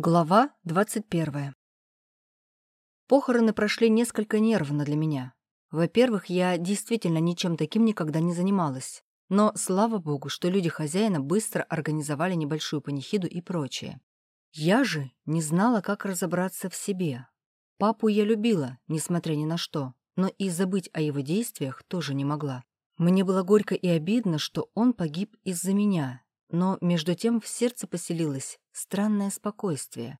Глава 21. Похороны прошли несколько нервно для меня. Во-первых, я действительно ничем таким никогда не занималась. Но слава богу, что люди хозяина быстро организовали небольшую панихиду и прочее. Я же не знала, как разобраться в себе. Папу я любила, несмотря ни на что, но и забыть о его действиях тоже не могла. Мне было горько и обидно, что он погиб из-за меня, но между тем в сердце поселилось странное спокойствие.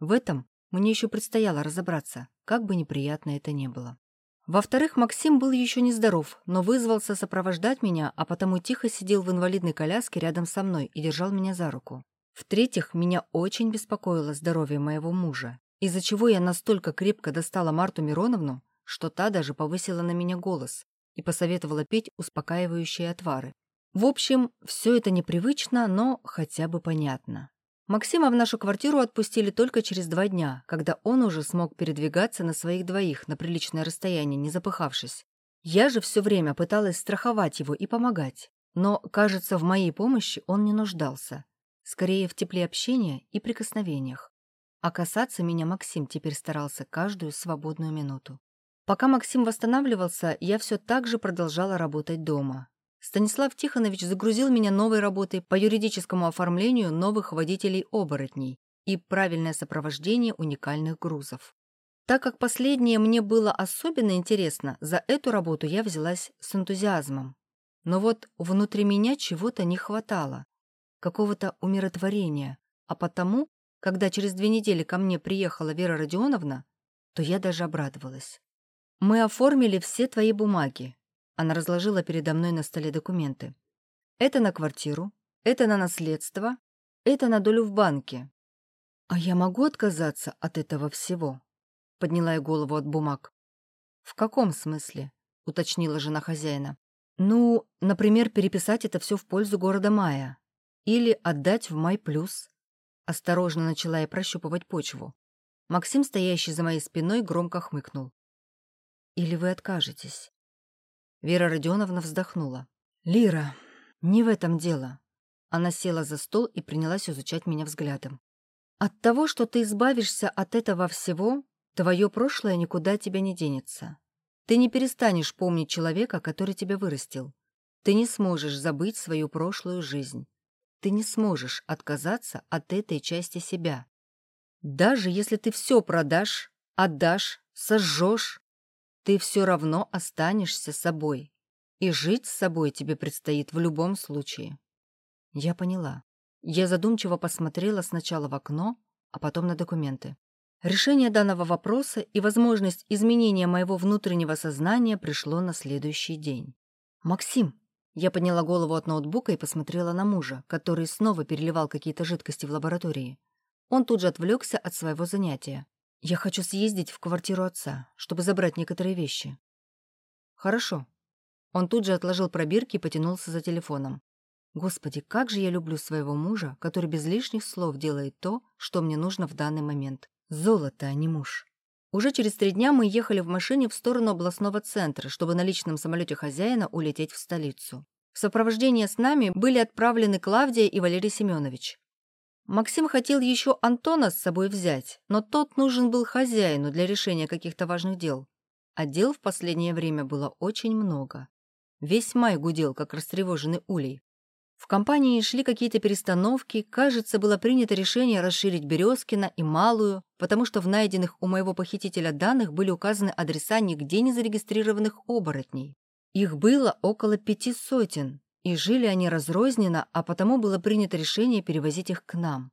В этом мне еще предстояло разобраться, как бы неприятно это ни было. Во-вторых, Максим был еще нездоров, но вызвался сопровождать меня, а потому тихо сидел в инвалидной коляске рядом со мной и держал меня за руку. В-третьих, меня очень беспокоило здоровье моего мужа, из-за чего я настолько крепко достала Марту Мироновну, что та даже повысила на меня голос и посоветовала петь успокаивающие отвары. В общем, все это непривычно, но хотя бы понятно. Максима в нашу квартиру отпустили только через два дня, когда он уже смог передвигаться на своих двоих на приличное расстояние, не запыхавшись. Я же все время пыталась страховать его и помогать, но, кажется, в моей помощи он не нуждался. Скорее, в тепле общения и прикосновениях. А касаться меня Максим теперь старался каждую свободную минуту. Пока Максим восстанавливался, я все так же продолжала работать дома, Станислав Тихонович загрузил меня новой работой по юридическому оформлению новых водителей-оборотней и правильное сопровождение уникальных грузов. Так как последнее мне было особенно интересно, за эту работу я взялась с энтузиазмом. Но вот внутри меня чего-то не хватало, какого-то умиротворения, а потому, когда через две недели ко мне приехала Вера Родионовна, то я даже обрадовалась. «Мы оформили все твои бумаги. Она разложила передо мной на столе документы. Это на квартиру, это на наследство, это на долю в банке. А я могу отказаться от этого всего? Подняла я голову от бумаг. В каком смысле? Уточнила жена хозяина. Ну, например, переписать это все в пользу города Мая. Или отдать в Май Плюс. Осторожно начала я прощупывать почву. Максим, стоящий за моей спиной, громко хмыкнул. «Или вы откажетесь?» Вера Родионовна вздохнула. «Лира, не в этом дело». Она села за стол и принялась изучать меня взглядом. «От того, что ты избавишься от этого всего, твое прошлое никуда тебя не денется. Ты не перестанешь помнить человека, который тебя вырастил. Ты не сможешь забыть свою прошлую жизнь. Ты не сможешь отказаться от этой части себя. Даже если ты все продашь, отдашь, сожжешь, ты все равно останешься собой. И жить с собой тебе предстоит в любом случае. Я поняла. Я задумчиво посмотрела сначала в окно, а потом на документы. Решение данного вопроса и возможность изменения моего внутреннего сознания пришло на следующий день. «Максим!» Я подняла голову от ноутбука и посмотрела на мужа, который снова переливал какие-то жидкости в лаборатории. Он тут же отвлекся от своего занятия. Я хочу съездить в квартиру отца, чтобы забрать некоторые вещи. Хорошо. Он тут же отложил пробирки и потянулся за телефоном. Господи, как же я люблю своего мужа, который без лишних слов делает то, что мне нужно в данный момент. Золото, а не муж. Уже через три дня мы ехали в машине в сторону областного центра, чтобы на личном самолете хозяина улететь в столицу. В сопровождении с нами были отправлены Клавдия и Валерий Семенович. Максим хотел еще Антона с собой взять, но тот нужен был хозяину для решения каких-то важных дел. А дел в последнее время было очень много. Весь май гудел, как растревоженный улей. В компании шли какие-то перестановки, кажется, было принято решение расширить Березкина и Малую, потому что в найденных у моего похитителя данных были указаны адреса нигде не зарегистрированных оборотней. Их было около пяти сотен, и жили они разрозненно, а потому было принято решение перевозить их к нам.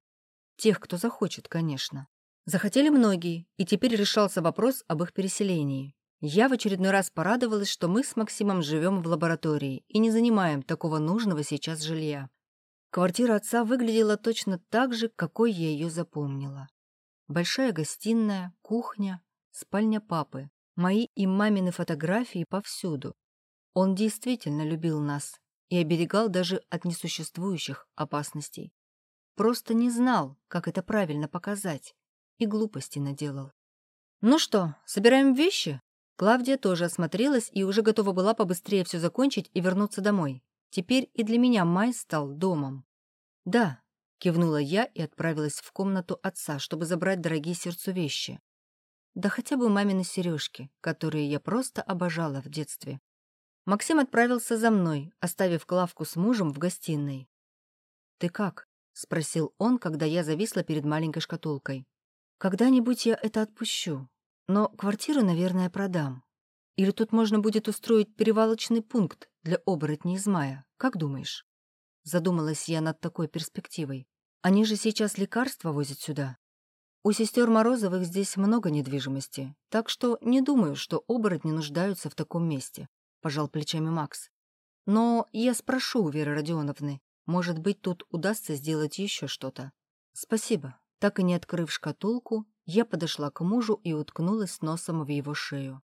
Тех, кто захочет, конечно. Захотели многие, и теперь решался вопрос об их переселении. Я в очередной раз порадовалась, что мы с Максимом живем в лаборатории и не занимаем такого нужного сейчас жилья. Квартира отца выглядела точно так же, какой я ее запомнила. Большая гостиная, кухня, спальня папы, мои и мамины фотографии повсюду. Он действительно любил нас, и оберегал даже от несуществующих опасностей. Просто не знал, как это правильно показать, и глупости наделал. «Ну что, собираем вещи?» Клавдия тоже осмотрелась и уже готова была побыстрее все закончить и вернуться домой. Теперь и для меня май стал домом. «Да», Кивнула я и отправилась в комнату отца, чтобы забрать дорогие сердцу вещи. Да хотя бы мамины сережки, которые я просто обожала в детстве. Максим отправился за мной, оставив Клавку с мужем в гостиной. «Ты как?» — спросил он, когда я зависла перед маленькой шкатулкой. «Когда-нибудь я это отпущу, но квартиру, наверное, продам. Или тут можно будет устроить перевалочный пункт для оборотней из мая, как думаешь?» Задумалась я над такой перспективой. Они же сейчас лекарства возят сюда. У сестер Морозовых здесь много недвижимости, так что не думаю, что оборотни нуждаются в таком месте, пожал плечами Макс. Но я спрошу у Веры Родионовны, может быть, тут удастся сделать еще что-то. Спасибо. Так и не открыв шкатулку, я подошла к мужу и уткнулась носом в его шею.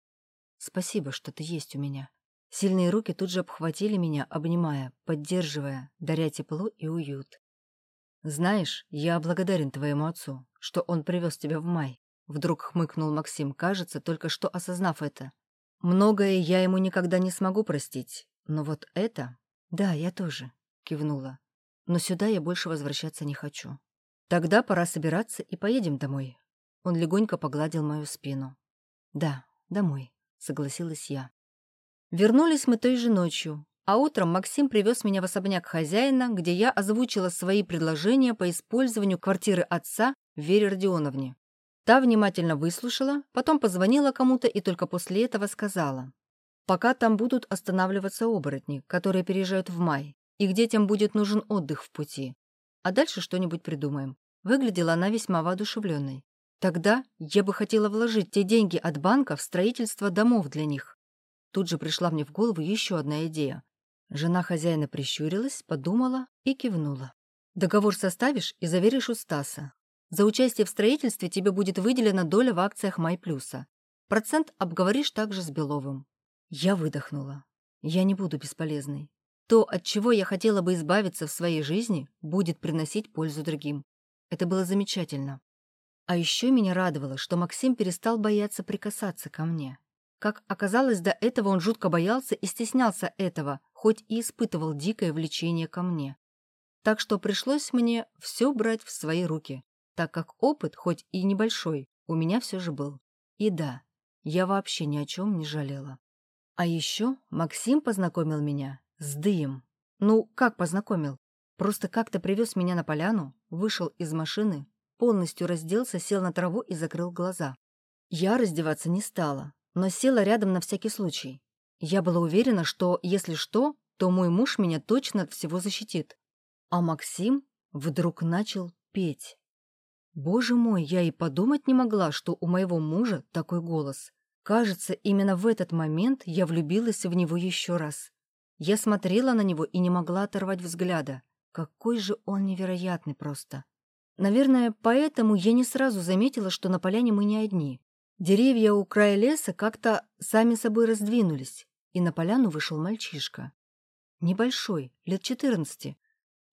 Спасибо, что ты есть у меня. Сильные руки тут же обхватили меня, обнимая, поддерживая, даря тепло и уют. «Знаешь, я благодарен твоему отцу, что он привез тебя в май», — вдруг хмыкнул Максим, кажется, только что осознав это. «Многое я ему никогда не смогу простить, но вот это...» «Да, я тоже», — кивнула. «Но сюда я больше возвращаться не хочу. Тогда пора собираться и поедем домой». Он легонько погладил мою спину. «Да, домой», — согласилась я. Вернулись мы той же ночью, а утром Максим привез меня в особняк хозяина, где я озвучила свои предложения по использованию квартиры отца Вере Родионовне. Та внимательно выслушала, потом позвонила кому-то и только после этого сказала. «Пока там будут останавливаться оборотни, которые переезжают в май, и где детям будет нужен отдых в пути. А дальше что-нибудь придумаем». Выглядела она весьма воодушевленной. «Тогда я бы хотела вложить те деньги от банка в строительство домов для них». Тут же пришла мне в голову еще одна идея. Жена хозяина прищурилась, подумала и кивнула. «Договор составишь и заверишь у Стаса. За участие в строительстве тебе будет выделена доля в акциях Май Плюса. Процент обговоришь также с Беловым». Я выдохнула. Я не буду бесполезной. То, от чего я хотела бы избавиться в своей жизни, будет приносить пользу другим. Это было замечательно. А еще меня радовало, что Максим перестал бояться прикасаться ко мне. Как оказалось, до этого он жутко боялся и стеснялся этого, хоть и испытывал дикое влечение ко мне. Так что пришлось мне все брать в свои руки, так как опыт, хоть и небольшой, у меня все же был. И да, я вообще ни о чем не жалела. А еще Максим познакомил меня с Дыем. Ну, как познакомил? Просто как-то привез меня на поляну, вышел из машины, полностью разделся, сел на траву и закрыл глаза. Я раздеваться не стала, но села рядом на всякий случай. Я была уверена, что, если что, то мой муж меня точно от всего защитит. А Максим вдруг начал петь. Боже мой, я и подумать не могла, что у моего мужа такой голос. Кажется, именно в этот момент я влюбилась в него еще раз. Я смотрела на него и не могла оторвать взгляда. Какой же он невероятный просто. Наверное, поэтому я не сразу заметила, что на поляне мы не одни. Деревья у края леса как-то сами собой раздвинулись, и на поляну вышел мальчишка. Небольшой, лет четырнадцати.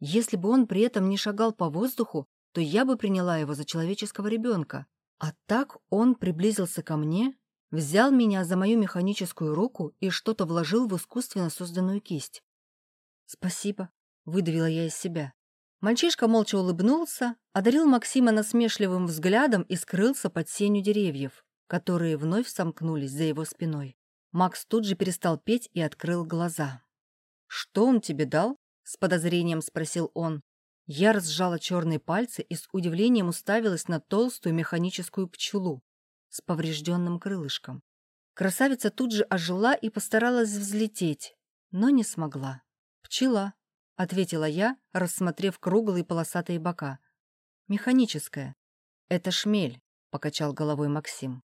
Если бы он при этом не шагал по воздуху, то я бы приняла его за человеческого ребенка. А так он приблизился ко мне, взял меня за мою механическую руку и что-то вложил в искусственно созданную кисть. «Спасибо», — выдавила я из себя. Мальчишка молча улыбнулся, одарил Максима насмешливым взглядом и скрылся под сенью деревьев которые вновь сомкнулись за его спиной. Макс тут же перестал петь и открыл глаза. «Что он тебе дал?» — с подозрением спросил он. Я разжала черные пальцы и с удивлением уставилась на толстую механическую пчелу с поврежденным крылышком. Красавица тут же ожила и постаралась взлететь, но не смогла. «Пчела», — ответила я, рассмотрев круглые полосатые бока. «Механическая». «Это шмель», — покачал головой Максим.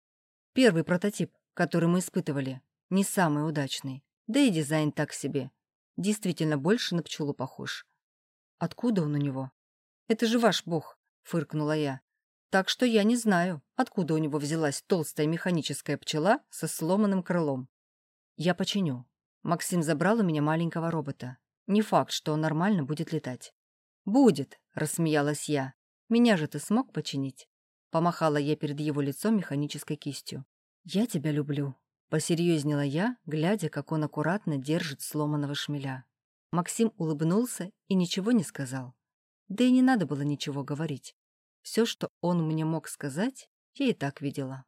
Первый прототип, который мы испытывали, не самый удачный. Да и дизайн так себе. Действительно больше на пчелу похож. Откуда он у него? Это же ваш бог, фыркнула я. Так что я не знаю, откуда у него взялась толстая механическая пчела со сломанным крылом. Я починю. Максим забрал у меня маленького робота. Не факт, что он нормально будет летать. «Будет», — рассмеялась я. «Меня же ты смог починить?» Помахала я перед его лицом механической кистью. «Я тебя люблю», — посерьезнела я, глядя, как он аккуратно держит сломанного шмеля. Максим улыбнулся и ничего не сказал. Да и не надо было ничего говорить. Все, что он мне мог сказать, я и так видела.